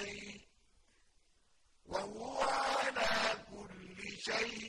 عليه وهو على كل شيء